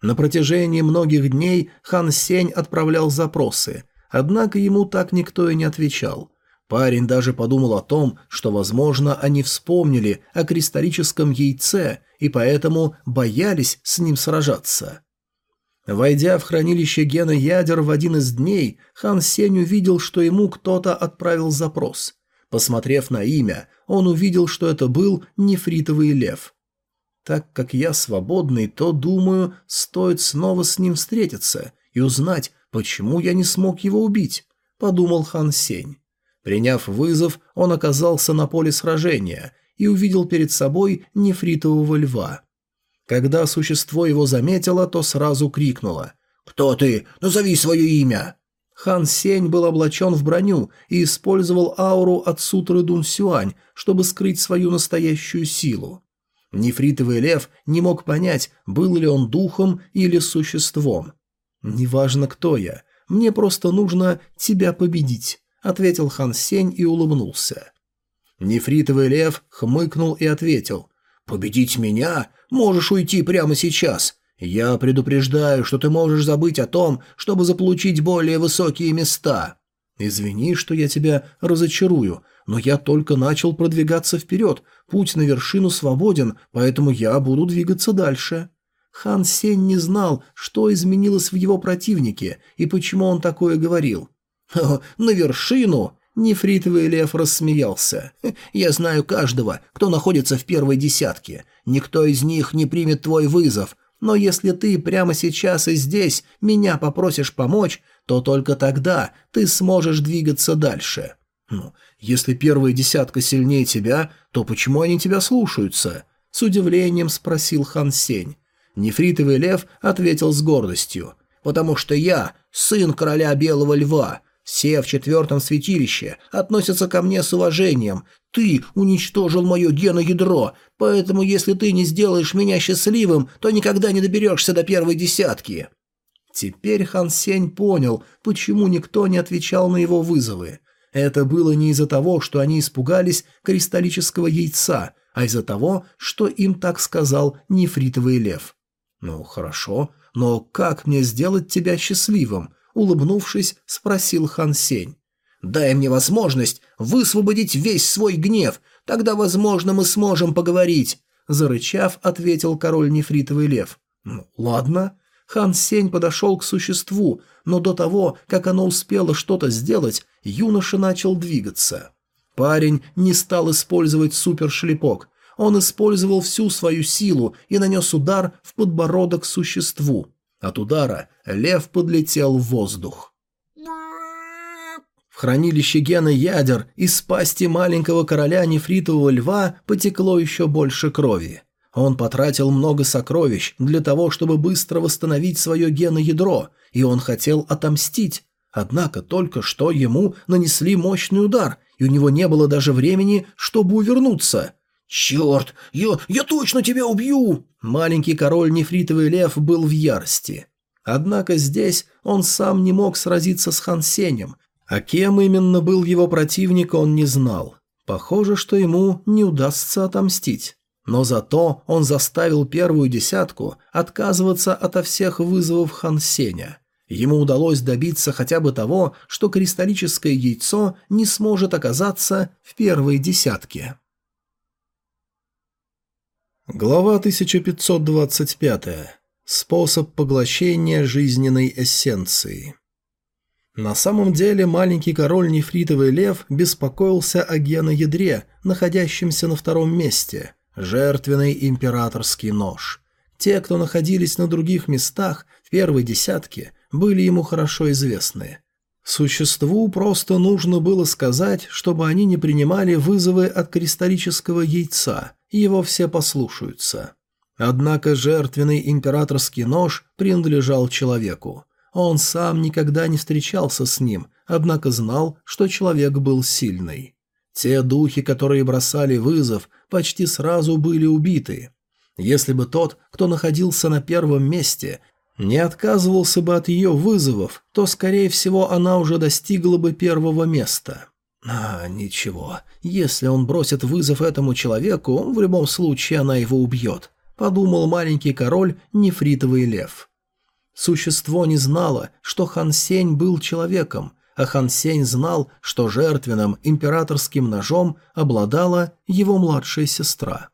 На протяжении многих дней Хан Сень отправлял запросы, однако ему так никто и не отвечал – Парень даже подумал о том, что, возможно, они вспомнили о кристаллическом яйце и поэтому боялись с ним сражаться. Войдя в хранилище гена ядер в один из дней, Хан Сень увидел, что ему кто-то отправил запрос. Посмотрев на имя, он увидел, что это был нефритовый лев. Так как я свободный, то, думаю, стоит снова с ним встретиться и узнать, почему я не смог его убить, подумал Хан Сень. Приняв вызов, он оказался на поле сражения и увидел перед собой нефритового льва. Когда существо его заметило, то сразу крикнуло «Кто ты? Назови свое имя!» Хан Сень был облачен в броню и использовал ауру от сутры Дун Сюань, чтобы скрыть свою настоящую силу. Нефритовый лев не мог понять, был ли он духом или существом. «Неважно, кто я, мне просто нужно тебя победить», — ответил Хан Сень и улыбнулся. Нефритовый лев хмыкнул и ответил. «Победить меня? Можешь уйти прямо сейчас. Я предупреждаю, что ты можешь забыть о том, чтобы заполучить более высокие места. Извини, что я тебя разочарую, но я только начал продвигаться вперед, путь на вершину свободен, поэтому я буду двигаться дальше». Хан Сень не знал, что изменилось в его противнике и почему он такое говорил. «На вершину?» Нефритовый лев рассмеялся. «Я знаю каждого, кто находится в первой десятке. Никто из них не примет твой вызов, но если ты прямо сейчас и здесь меня попросишь помочь, то только тогда ты сможешь двигаться дальше. Ну, если первая десятка сильнее тебя, то почему они тебя слушаются? С удивлением спросил Хан Сень. Нефритовый лев ответил с гордостью. «Потому что я сын короля Белого Льва, все в четвертом святилище относятся ко мне с уважением. Ты уничтожил мое геноядро, поэтому если ты не сделаешь меня счастливым, то никогда не доберешься до первой десятки». Теперь Хан Сень понял, почему никто не отвечал на его вызовы. Это было не из-за того, что они испугались кристаллического яйца, а из-за того, что им так сказал нефритовый лев. «Ну, хорошо, но как мне сделать тебя счастливым?» Улыбнувшись, спросил Хан Сень. «Дай мне возможность высвободить весь свой гнев, тогда, возможно, мы сможем поговорить», зарычав, ответил король нефритовый лев. «Ну, ладно». Хан Сень подошел к существу, но до того, как оно успело что-то сделать, юноша начал двигаться. Парень не стал использовать супершлепок. Он использовал всю свою силу и нанес удар в подбородок существу. От удара лев подлетел в воздух. В хранилище гена ядер из пасти маленького короля нефритового льва потекло еще больше крови. Он потратил много сокровищ для того, чтобы быстро восстановить свое геноядро, и он хотел отомстить. Однако только что ему нанесли мощный удар, и у него не было даже времени, чтобы увернуться. «Черт! Я, я точно тебя убью!» Маленький король нефритовый лев был в ярости. Однако здесь он сам не мог сразиться с Хан Сенем, а кем именно был его противник, он не знал. Похоже, что ему не удастся отомстить. Но зато он заставил первую десятку отказываться ото всех вызовов Хан Сеня. Ему удалось добиться хотя бы того, что кристаллическое яйцо не сможет оказаться в первой десятке. Глава 1525. Способ поглощения жизненной эссенции. На самом деле маленький король Нефритовый Лев беспокоился о геноядре, находящемся на втором месте – жертвенный императорский нож. Те, кто находились на других местах в первой десятке, были ему хорошо известны. Существу просто нужно было сказать, чтобы они не принимали вызовы от кристаллического яйца – его все послушаются. Однако жертвенный императорский нож принадлежал человеку. Он сам никогда не встречался с ним, однако знал, что человек был сильный. Те духи, которые бросали вызов, почти сразу были убиты. Если бы тот, кто находился на первом месте, не отказывался бы от ее вызовов, то, скорее всего, она уже достигла бы первого места. А, ничего. Если он бросит вызов этому человеку, в любом случае она его убьет. Подумал маленький король Нефритовый лев. Существо не знало, что Хан Сень был человеком, а Хан Сень знал, что жертвенным императорским ножом обладала его младшая сестра.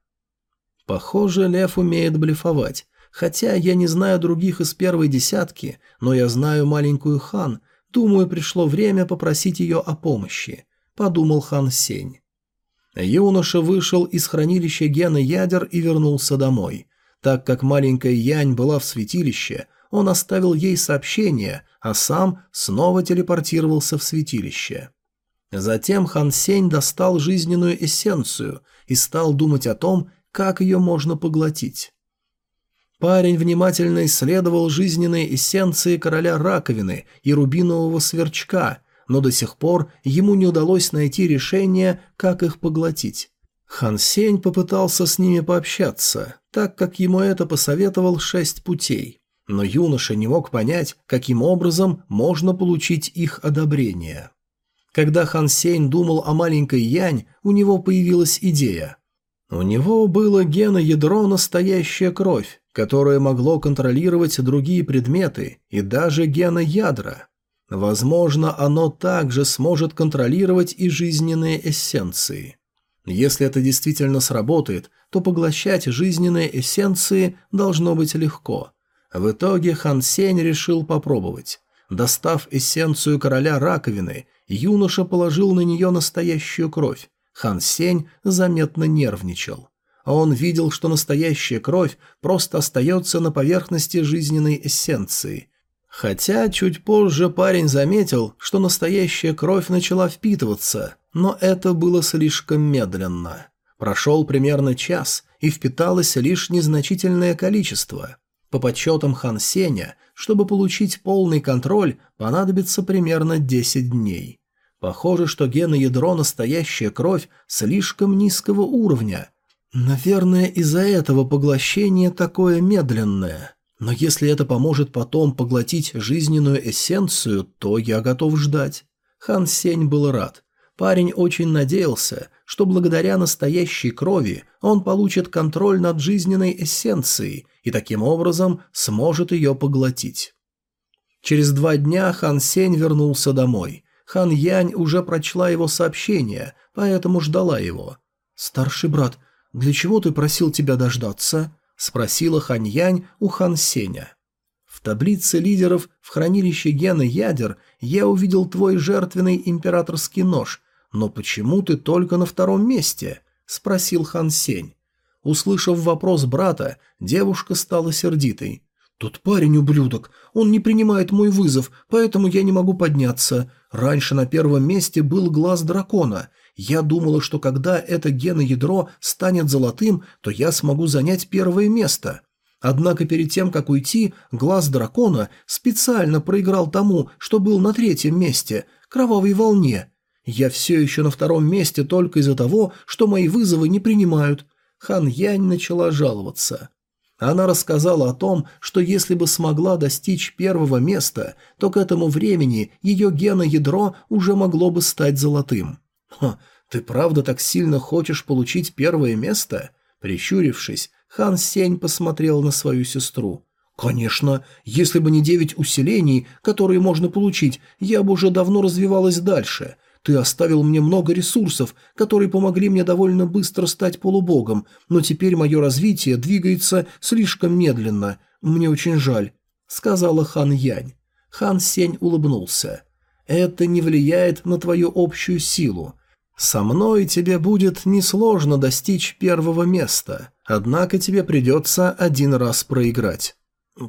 Похоже, лев умеет блефовать. Хотя я не знаю других из первой десятки, но я знаю маленькую Хан. Думаю, пришло время попросить ее о помощи. – подумал Хан Сень. Юноша вышел из хранилища гена ядер и вернулся домой. Так как маленькая Янь была в святилище, он оставил ей сообщение, а сам снова телепортировался в святилище. Затем Хан Сень достал жизненную эссенцию и стал думать о том, как ее можно поглотить. Парень внимательно исследовал жизненные эссенции короля раковины и рубинового сверчка, но до сих пор ему не удалось найти решение, как их поглотить. Хан Сень попытался с ними пообщаться, так как ему это посоветовал шесть путей. Но юноша не мог понять, каким образом можно получить их одобрение. Когда Хан Сень думал о маленькой Янь, у него появилась идея. У него было геноядро «Настоящая кровь», которое могло контролировать другие предметы и даже геноядра. Возможно, оно также сможет контролировать и жизненные эссенции. Если это действительно сработает, то поглощать жизненные эссенции должно быть легко. В итоге Хан Сень решил попробовать. Достав эссенцию короля раковины, юноша положил на нее настоящую кровь. Хан Сень заметно нервничал. Он видел, что настоящая кровь просто остается на поверхности жизненной эссенции. Хотя чуть позже парень заметил, что настоящая кровь начала впитываться, но это было слишком медленно. Прошел примерно час, и впиталось лишь незначительное количество. По подсчетам Хан Сеня, чтобы получить полный контроль, понадобится примерно 10 дней. Похоже, что геноядро «Настоящая кровь» слишком низкого уровня. Наверное, из-за этого поглощение такое медленное. Но если это поможет потом поглотить жизненную эссенцию, то я готов ждать. Хан Сень был рад. Парень очень надеялся, что благодаря настоящей крови он получит контроль над жизненной эссенцией и таким образом сможет ее поглотить. Через два дня Хан Сень вернулся домой. Хан Янь уже прочла его сообщение, поэтому ждала его. «Старший брат, для чего ты просил тебя дождаться?» – спросила Хан Янь у Хан Сеня. В таблице лидеров в хранилище гена ядер я увидел твой жертвенный императорский нож, но почему ты только на втором месте? спросил Хан Сень. Услышав вопрос брата, девушка стала сердитой. «Тот парень ублюдок, он не принимает мой вызов, поэтому я не могу подняться. Раньше на первом месте был глаз дракона. Я думала, что когда это геноядро станет золотым, то я смогу занять первое место. Однако перед тем, как уйти, глаз дракона специально проиграл тому, что был на третьем месте, кровавой волне. Я все еще на втором месте только из-за того, что мои вызовы не принимают. Хан Янь начала жаловаться. Она рассказала о том, что если бы смогла достичь первого места, то к этому времени ее геноядро уже могло бы стать золотым. «Ха, ты правда так сильно хочешь получить первое место?» Прищурившись, Хан Сень посмотрел на свою сестру. «Конечно, если бы не девять усилений, которые можно получить, я бы уже давно развивалась дальше. Ты оставил мне много ресурсов, которые помогли мне довольно быстро стать полубогом, но теперь мое развитие двигается слишком медленно. Мне очень жаль», — сказала Хан Янь. Хан Сень улыбнулся. «Это не влияет на твою общую силу. Со мной тебе будет несложно достичь первого места, однако тебе придется один раз проиграть».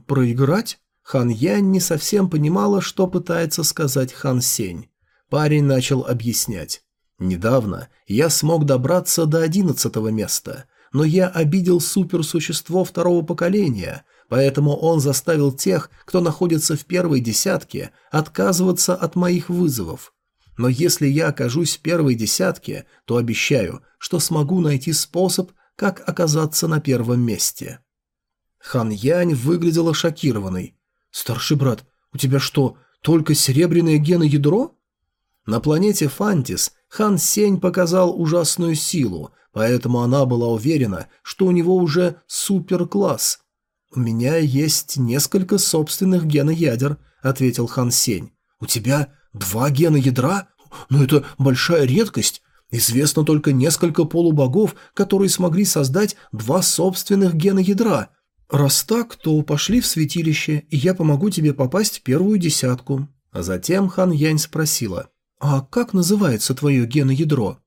«Проиграть?» Хан Янь не совсем понимала, что пытается сказать Хан Сень. Парень начал объяснять. «Недавно я смог добраться до одиннадцатого места, но я обидел суперсущество второго поколения, поэтому он заставил тех, кто находится в первой десятке, отказываться от моих вызовов. Но если я окажусь в первой десятке, то обещаю, что смогу найти способ, как оказаться на первом месте». Хан Янь выглядела шокированной. «Старший брат, у тебя что, только серебряное геноядро?» На планете Фантис Хан Сень показал ужасную силу, поэтому она была уверена, что у него уже суперкласс. «У меня есть несколько собственных геноядер», — ответил Хан Сень. «У тебя два геноядра? Ну это большая редкость. Известно только несколько полубогов, которые смогли создать два собственных геноядра. Раз так, то пошли в святилище, и я помогу тебе попасть в первую десятку». А затем Хан Янь спросила. «А как называется твое геноядро?»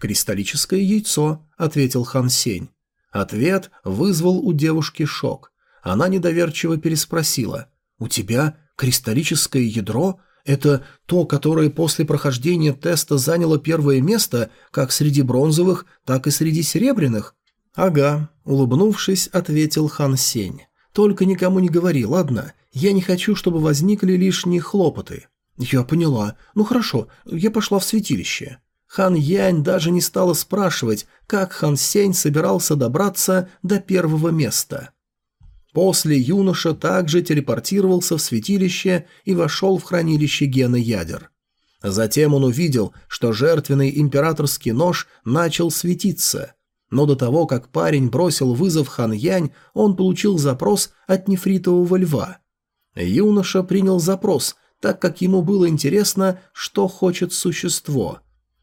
«Кристаллическое яйцо», — ответил Хан Сень. Ответ вызвал у девушки шок. Она недоверчиво переспросила. «У тебя кристаллическое ядро? Это то, которое после прохождения теста заняло первое место как среди бронзовых, так и среди серебряных?» «Ага», — улыбнувшись, ответил Хан Сень. Только никому не говори, ладно? Я не хочу, чтобы возникли лишние хлопоты». «Я поняла. Ну хорошо, я пошла в святилище». Хан Янь даже не стала спрашивать, как Хан Сень собирался добраться до первого места. После юноша также телепортировался в святилище и вошел в хранилище гена ядер. Затем он увидел, что жертвенный императорский нож начал светиться. Но до того, как парень бросил вызов Хан Янь, он получил запрос от нефритового льва. Юноша принял запрос, так как ему было интересно, что хочет существо.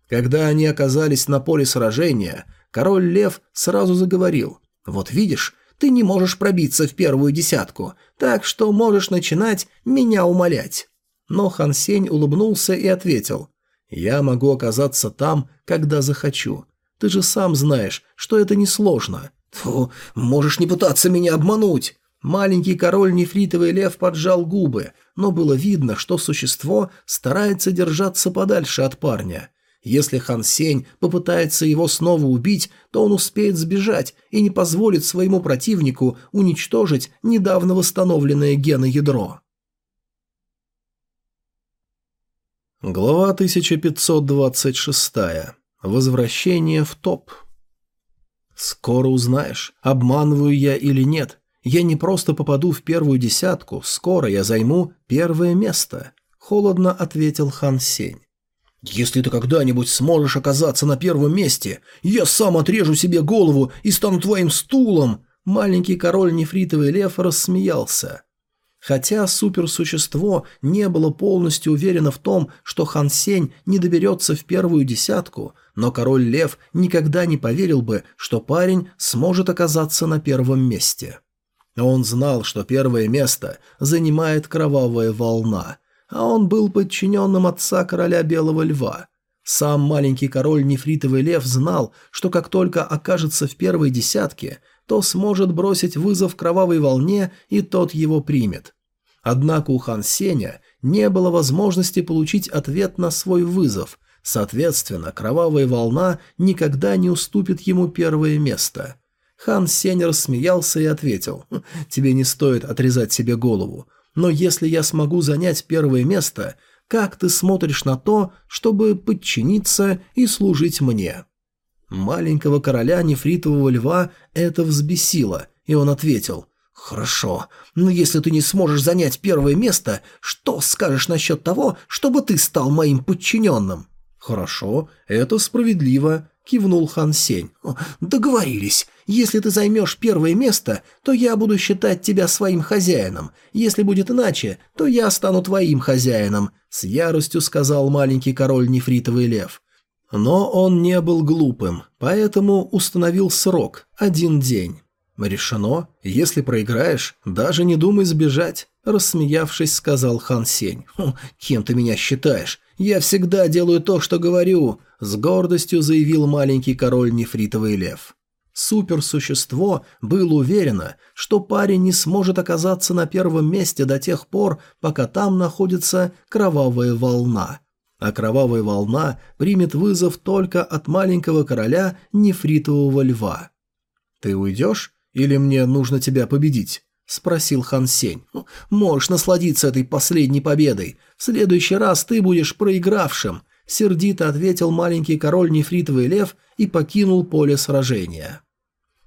Когда они оказались на поле сражения, король Лев сразу заговорил. «Вот видишь, ты не можешь пробиться в первую десятку, так что можешь начинать меня умолять». Но Хан Сень улыбнулся и ответил. «Я могу оказаться там, когда захочу. Ты же сам знаешь, что это несложно». «Фу, можешь не пытаться меня обмануть!» Маленький король нефритовый лев поджал губы, но было видно, что существо старается держаться подальше от парня. Если Хан Сень попытается его снова убить, то он успеет сбежать и не позволит своему противнику уничтожить недавно восстановленное геноядро. Глава 1526. Возвращение в топ. «Скоро узнаешь, обманываю я или нет. Я не просто попаду в первую десятку, скоро я займу первое место», — холодно ответил Хан Сень. «Если ты когда-нибудь сможешь оказаться на первом месте, я сам отрежу себе голову и стану твоим стулом!» Маленький король нефритовый лев рассмеялся. Хотя суперсущество не было полностью уверено в том, что Хан Сень не доберется в первую десятку, но король лев никогда не поверил бы, что парень сможет оказаться на первом месте. Он знал, что первое место занимает кровавая волна, а он был подчиненным отца короля Белого Льва. Сам маленький король Нефритовый Лев знал, что как только окажется в первой десятке, то сможет бросить вызов кровавой волне, и тот его примет. Однако у Хан Сеня не было возможности получить ответ на свой вызов, соответственно, кровавая волна никогда не уступит ему первое место. Хан Сень рассмеялся и ответил, «Хм, «Тебе не стоит отрезать себе голову. Но если я смогу занять первое место, как ты смотришь на то, чтобы подчиниться и служить мне?» Маленького короля нефритового льва это взбесило, и он ответил «Хорошо, но если ты не сможешь занять первое место, что скажешь насчет того, чтобы ты стал моим подчиненным?» «Хорошо, это справедливо», – кивнул Хан Сень. «Договорились. Если ты займешь первое место, то я буду считать тебя своим хозяином. Если будет иначе, то я стану твоим хозяином», – с яростью сказал маленький король Нефритовый Лев. Но он не был глупым, поэтому установил срок – один день. «Решено. Если проиграешь, даже не думай сбежать», – рассмеявшись, сказал Хан Сень. «Хм, «Кем ты меня считаешь? Я всегда делаю то, что говорю», – с гордостью заявил маленький король Нефритовый Лев. Суперсущество было уверено, что парень не сможет оказаться на первом месте до тех пор, пока там находится кровавая волна. А кровавая волна примет вызов только от маленького короля нефритового льва. «Ты уйдешь? Или мне нужно тебя победить?» – спросил Хан Сень. «Можешь насладиться этой последней победой. В следующий раз ты будешь проигравшим», – сердито ответил маленький король Нефритовый Лев и покинул поле сражения.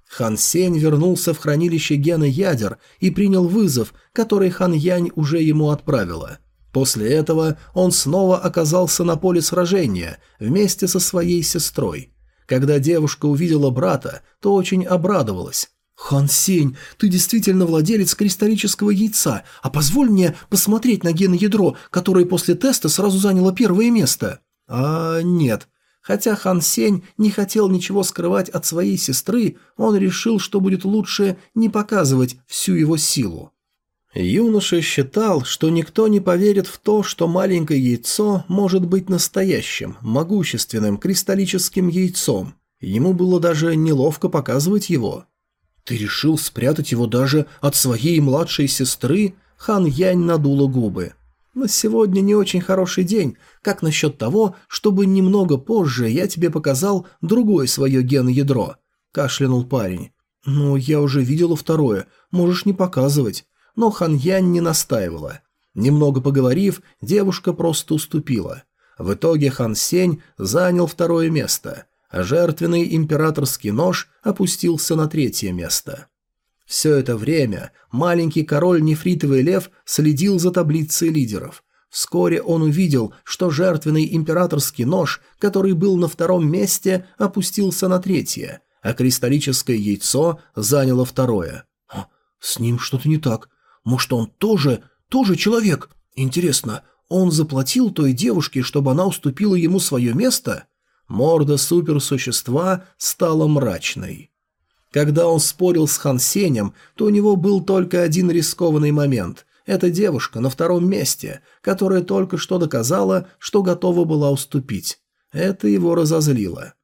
Хан Сень вернулся в хранилище гена ядер и принял вызов, который Хан Янь уже ему отправила. После этого он снова оказался на поле сражения вместе со своей сестрой. Когда девушка увидела брата, то очень обрадовалась. «Хан Сень, ты действительно владелец кристаллического яйца, а позволь мне посмотреть на геноядро, которое после теста сразу заняло первое место». «А нет». Хотя Хан Сень не хотел ничего скрывать от своей сестры, он решил, что будет лучше не показывать всю его силу. Юноша считал, что никто не поверит в то, что маленькое яйцо может быть настоящим, могущественным кристаллическим яйцом. Ему было даже неловко показывать его. «Ты решил спрятать его даже от своей младшей сестры?» Хан Янь надула губы. «Но сегодня не очень хороший день. Как насчет того, чтобы немного позже я тебе показал другое свое ген-ядро?» – кашлянул парень. «Ну, я уже видела второе, можешь не показывать». Но Хан Янь не настаивала. Немного поговорив, девушка просто уступила. В итоге Хан Сень занял второе место, а жертвенный императорский нож опустился на третье место. Все это время маленький король Нефритовый Лев следил за таблицей лидеров. Вскоре он увидел, что жертвенный императорский нож, который был на втором месте, опустился на третье, а кристаллическое яйцо заняло второе. «С ним что-то не так. Может, он тоже, тоже человек? Интересно, он заплатил той девушке, чтобы она уступила ему свое место?» Морда суперсущества стала мрачной. Когда он спорил с Хан Сенем, то у него был только один рискованный момент. Это девушка на втором месте, которая только что доказала, что готова была уступить. Это его разозлило.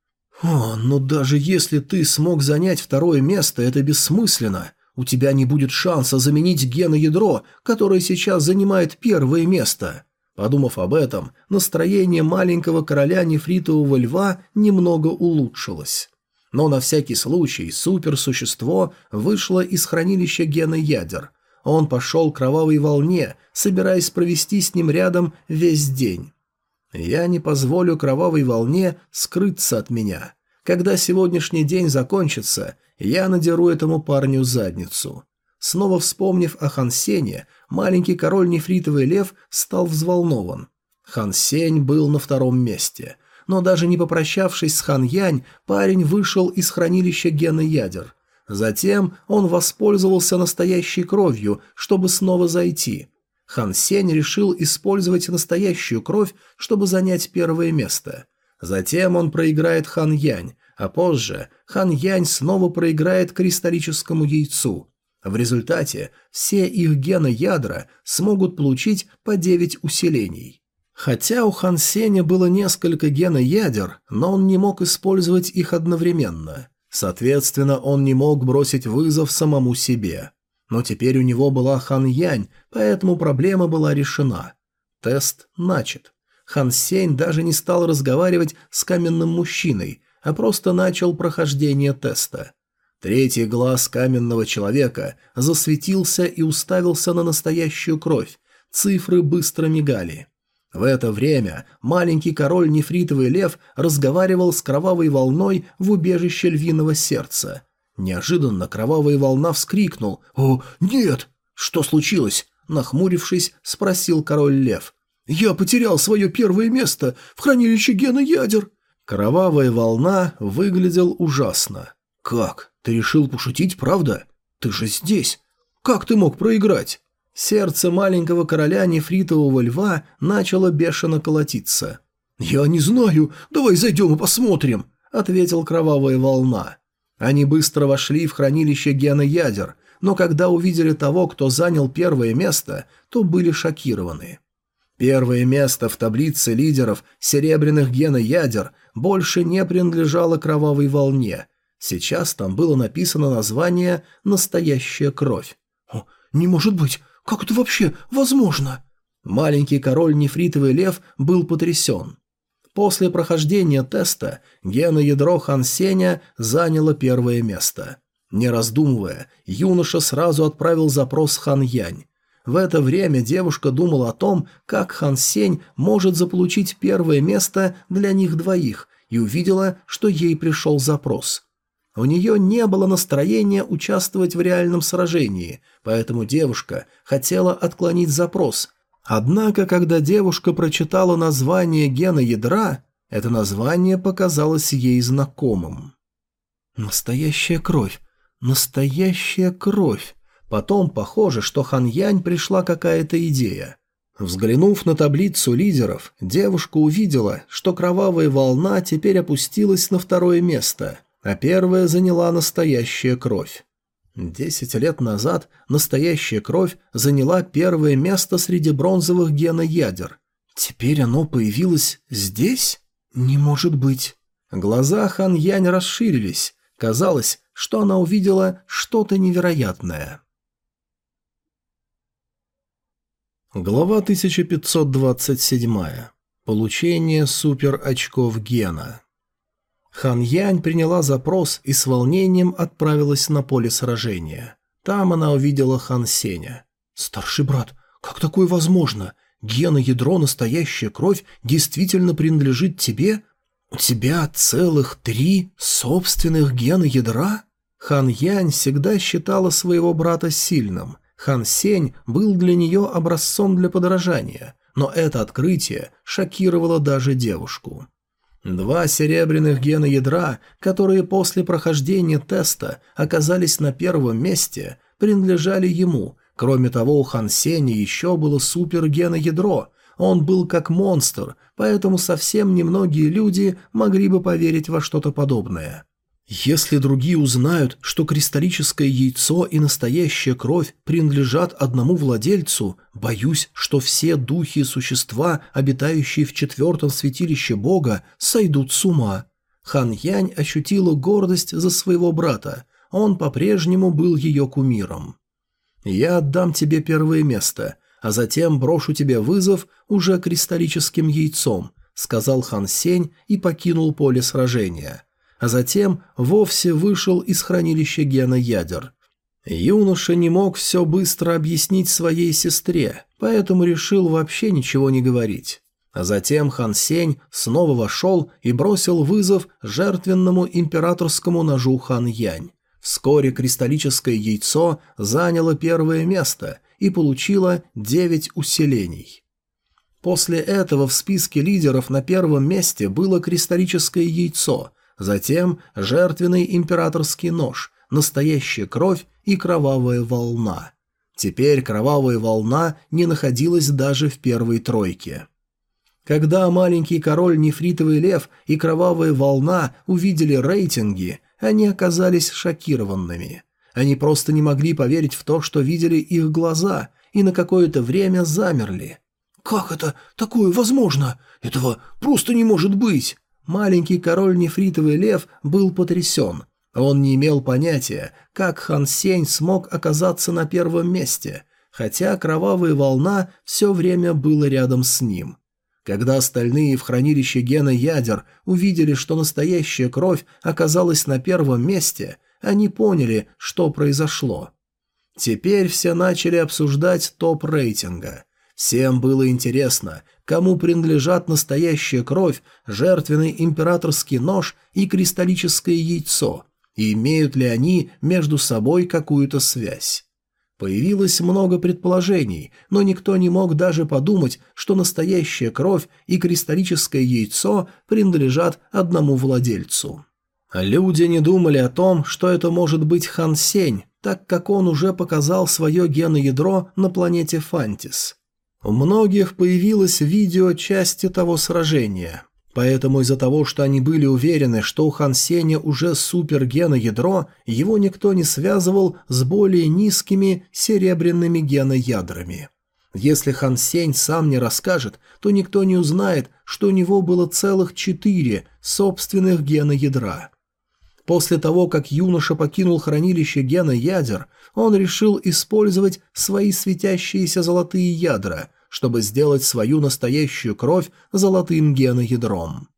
«О, но даже если ты смог занять второе место, это бессмысленно. У тебя не будет шанса заменить геноядро, которое сейчас занимает первое место». Подумав об этом, настроение маленького короля нефритового льва немного улучшилось. Но на всякий случай суперсущество вышло из хранилища гена ядер. Он пошел к кровавой волне, собираясь провести с ним рядом весь день. Я не позволю кровавой волне скрыться от меня. Когда сегодняшний день закончится, я надеру этому парню задницу. Снова вспомнив о Хансене, маленький король Нефритовый Лев стал взволнован. Хан Сень был на втором месте. Но даже не попрощавшись с Хан Янь, парень вышел из хранилища гена ядер. Затем он воспользовался настоящей кровью, чтобы снова зайти. Хан Сень решил использовать настоящую кровь, чтобы занять первое место. Затем он проиграет Хан Янь, а позже Хан Янь снова проиграет кристаллическому яйцу. В результате все их гены-ядра смогут получить по 9 усилений. Хотя у Хан Сеня было несколько геноядер, но он не мог использовать их одновременно. Соответственно, он не мог бросить вызов самому себе. Но теперь у него была Хан Янь, поэтому проблема была решена. Тест начат. Хан Сень даже не стал разговаривать с каменным мужчиной, а просто начал прохождение теста. Третий глаз каменного человека засветился и уставился на настоящую кровь. Цифры быстро мигали. В это время маленький король Нефритовый Лев разговаривал с кровавой волной в убежище львиного сердца. Неожиданно кровавая волна вскрикнул «О, нет!» «Что случилось?» Нахмурившись, спросил король Лев. «Я потерял свое первое место в хранилище гена ядер!» Кровавая волна выглядел ужасно. «Как? Ты решил пошутить, правда? Ты же здесь. Как ты мог проиграть? Сердце маленького короля нефритового льва начало бешено колотиться. «Я не знаю. Давай зайдем и посмотрим», — ответил кровавая волна. Они быстро вошли в хранилище геноядер, но когда увидели того, кто занял первое место, то были шокированы. Первое место в таблице лидеров серебряных геноядер больше не принадлежало кровавой волне, Сейчас там было написано название «Настоящая кровь». «Не может быть! Как это вообще возможно?» Маленький король Нефритовый Лев был потрясен. После прохождения теста геноядро Хан Сеня заняло первое место. Не раздумывая, юноша сразу отправил запрос Хан Янь. В это время девушка думала о том, как Хан Сень может заполучить первое место для них двоих, и увидела, что ей пришел запрос. У нее не было настроения участвовать в реальном сражении, поэтому девушка хотела отклонить запрос. Однако, когда девушка прочитала название гена ядра, это название показалось ей знакомым. «Настоящая кровь! Настоящая кровь!» Потом, похоже, что Хан Янь пришла какая-то идея. Взглянув на таблицу лидеров, девушка увидела, что кровавая волна теперь опустилась на второе место – а первая заняла настоящая кровь. Десять лет назад настоящая кровь заняла первое место среди бронзовых геноядер. Теперь оно появилось здесь? Не может быть. Глаза Хан Янь расширились. Казалось, что она увидела что-то невероятное. Глава 1527. Получение супер очков гена. Хан Янь приняла запрос и с волнением отправилась на поле сражения. Там она увидела Хан Сеня. «Старший брат, как такое возможно? Геноядро, настоящая кровь, действительно принадлежит тебе? У тебя целых три собственных гена ядра?» Хан Янь всегда считала своего брата сильным. Хан Сень был для нее образцом для подражания, но это открытие шокировало даже девушку. Два серебряных гена ядра, которые после прохождения теста оказались на первом месте, принадлежали ему. Кроме того, у Хан Сеня еще было супергеноядро. Он был как монстр, поэтому совсем немногие люди могли бы поверить во что-то подобное. Если другие узнают, что кристаллическое яйцо и настоящая кровь принадлежат одному владельцу, боюсь, что все духи и существа, обитающие в четвертом святилище Бога, сойдут с ума. Хан Янь ощутила гордость за своего брата, он по-прежнему был ее кумиром. «Я отдам тебе первое место, а затем брошу тебе вызов уже кристаллическим яйцом», сказал Хан Сень и покинул поле сражения – а затем вовсе вышел из хранилища гена ядер. Юноша не мог все быстро объяснить своей сестре, поэтому решил вообще ничего не говорить. А затем Хан Сень снова вошел и бросил вызов жертвенному императорскому ножу Хан Янь. Вскоре кристаллическое яйцо заняло первое место и получило девять усилений. После этого в списке лидеров на первом месте было кристаллическое яйцо, Затем жертвенный императорский нож, настоящая кровь и кровавая волна. Теперь кровавая волна не находилась даже в первой тройке. Когда маленький король Нефритовый Лев и Кровавая Волна увидели рейтинги, они оказались шокированными. Они просто не могли поверить в то, что видели их глаза, и на какое-то время замерли. «Как это такое возможно? Этого просто не может быть!» Маленький король Нефритовый Лев был потрясен. Он не имел понятия, как Хан Сень смог оказаться на первом месте, хотя кровавая волна все время была рядом с ним. Когда остальные в хранилище гена ядер увидели, что настоящая кровь оказалась на первом месте, они поняли, что произошло. Теперь все начали обсуждать топ рейтинга. Всем было интересно, кому принадлежат настоящая кровь, жертвенный императорский нож и кристаллическое яйцо, и имеют ли они между собой какую-то связь. Появилось много предположений, но никто не мог даже подумать, что настоящая кровь и кристаллическое яйцо принадлежат одному владельцу. Люди не думали о том, что это может быть Хан Сень, так как он уже показал свое геноядро на планете Фантис. У многих появилось видео части того сражения, поэтому из-за того, что они были уверены, что у Хан Сеня уже супергеноядро, его никто не связывал с более низкими серебряными геноядрами. Если Хан Сень сам не расскажет, то никто не узнает, что у него было целых четыре собственных геноядра. После того, как юноша покинул хранилище гена ядер, он решил использовать свои светящиеся золотые ядра, чтобы сделать свою настоящую кровь золотым геноядром.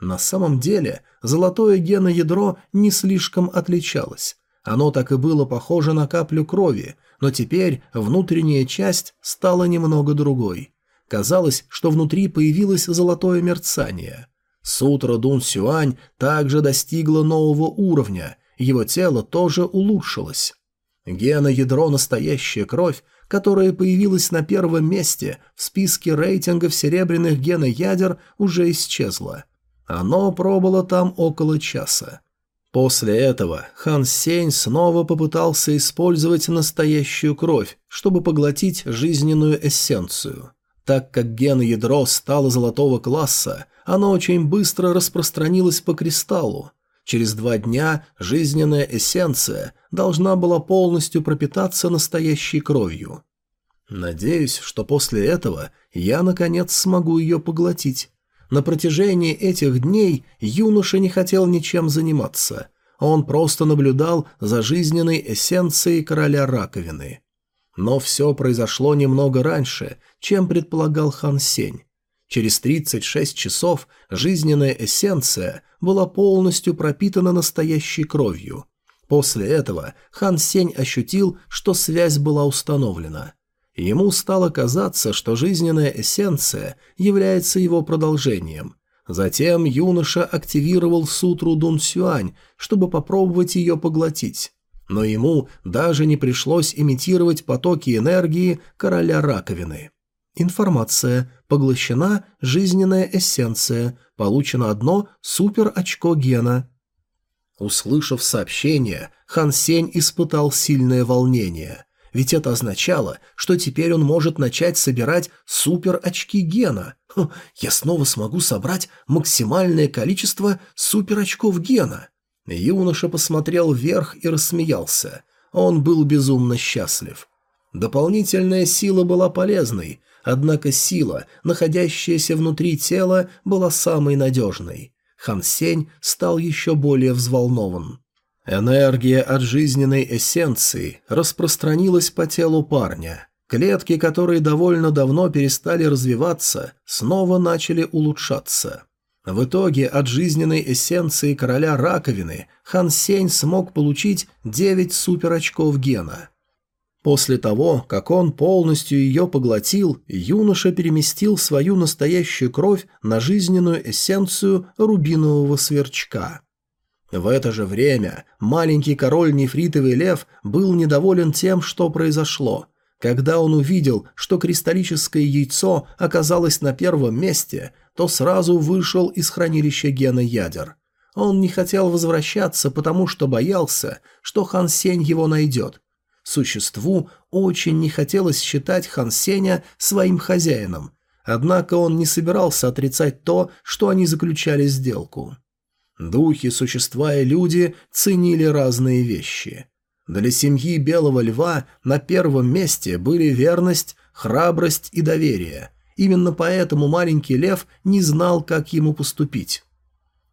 На самом деле, золотое геноядро не слишком отличалось. Оно так и было похоже на каплю крови, но теперь внутренняя часть стала немного другой. Казалось, что внутри появилось золотое мерцание. Сутра Дун Сюань также достигла нового уровня, его тело тоже улучшилось. Геноядро «Настоящая кровь», которая появилась на первом месте в списке рейтингов серебряных геноядер, уже исчезло. Оно пробыло там около часа. После этого Хан Сень снова попытался использовать настоящую кровь, чтобы поглотить жизненную эссенцию. Так как ген-ядро стало золотого класса, оно очень быстро распространилось по кристаллу. Через два дня жизненная эссенция должна была полностью пропитаться настоящей кровью. Надеюсь, что после этого я, наконец, смогу ее поглотить. На протяжении этих дней юноша не хотел ничем заниматься. Он просто наблюдал за жизненной эссенцией короля раковины. Но все произошло немного раньше, чем предполагал Хан Сень. Через 36 часов жизненная эссенция была полностью пропитана настоящей кровью. После этого Хан Сень ощутил, что связь была установлена. Ему стало казаться, что жизненная эссенция является его продолжением. Затем юноша активировал сутру Дун Сюань, чтобы попробовать ее поглотить. Но ему даже не пришлось имитировать потоки энергии короля раковины. Информация. Поглощена жизненная эссенция. Получено одно супер-очко гена. Услышав сообщение, Хан Сень испытал сильное волнение. Ведь это означало, что теперь он может начать собирать супер-очки гена. Хм, я снова смогу собрать максимальное количество супер-очков гена. Юноша посмотрел вверх и рассмеялся. Он был безумно счастлив. Дополнительная сила была полезной, однако сила, находящаяся внутри тела, была самой надежной. Хан Сень стал еще более взволнован. Энергия от жизненной эссенции распространилась по телу парня. Клетки, которые довольно давно перестали развиваться, снова начали улучшаться. В итоге от жизненной эссенции короля раковины Хан Сень смог получить 9 суперочков гена. После того, как он полностью ее поглотил, юноша переместил свою настоящую кровь на жизненную эссенцию рубинового сверчка. В это же время маленький король Нефритовый Лев был недоволен тем, что произошло. Когда он увидел, что кристаллическое яйцо оказалось на первом месте, то сразу вышел из хранилища гена ядер. Он не хотел возвращаться, потому что боялся, что Хан Сень его найдет. Существу очень не хотелось считать Хан Сеня своим хозяином, однако он не собирался отрицать то, что они заключали сделку. Духи, существа и люди ценили разные вещи. Для семьи Белого Льва на первом месте были верность, храбрость и доверие – Именно поэтому маленький лев не знал, как ему поступить.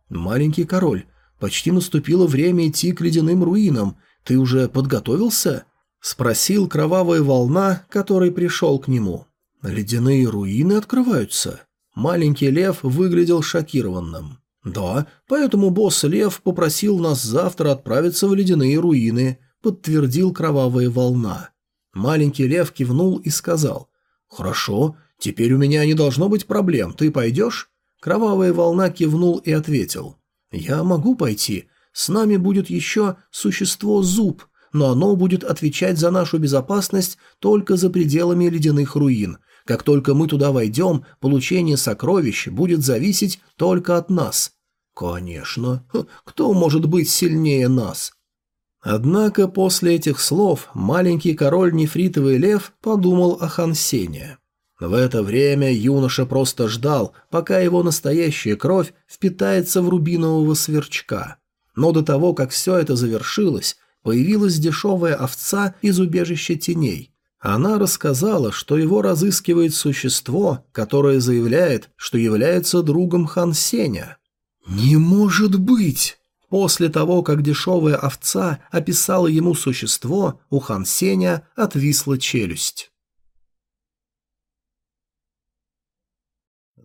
«Маленький король, почти наступило время идти к ледяным руинам. Ты уже подготовился?» – спросил кровавая волна, который пришел к нему. «Ледяные руины открываются?» Маленький лев выглядел шокированным. «Да, поэтому босс-лев попросил нас завтра отправиться в ледяные руины», – подтвердил кровавая волна. Маленький лев кивнул и сказал. «Хорошо, «Теперь у меня не должно быть проблем. Ты пойдешь?» Кровавая волна кивнул и ответил. «Я могу пойти. С нами будет еще существо Зуб, но оно будет отвечать за нашу безопасность только за пределами ледяных руин. Как только мы туда войдем, получение сокровищ будет зависеть только от нас». «Конечно. Кто может быть сильнее нас?» Однако после этих слов маленький король Нефритовый Лев подумал о Хансене. В это время юноша просто ждал, пока его настоящая кровь впитается в рубинового сверчка. Но до того, как все это завершилось, появилась дешевая овца из убежища теней. Она рассказала, что его разыскивает существо, которое заявляет, что является другом Хан Сеня. «Не может быть!» После того, как дешевая овца описала ему существо, у Хан Сеня отвисла челюсть.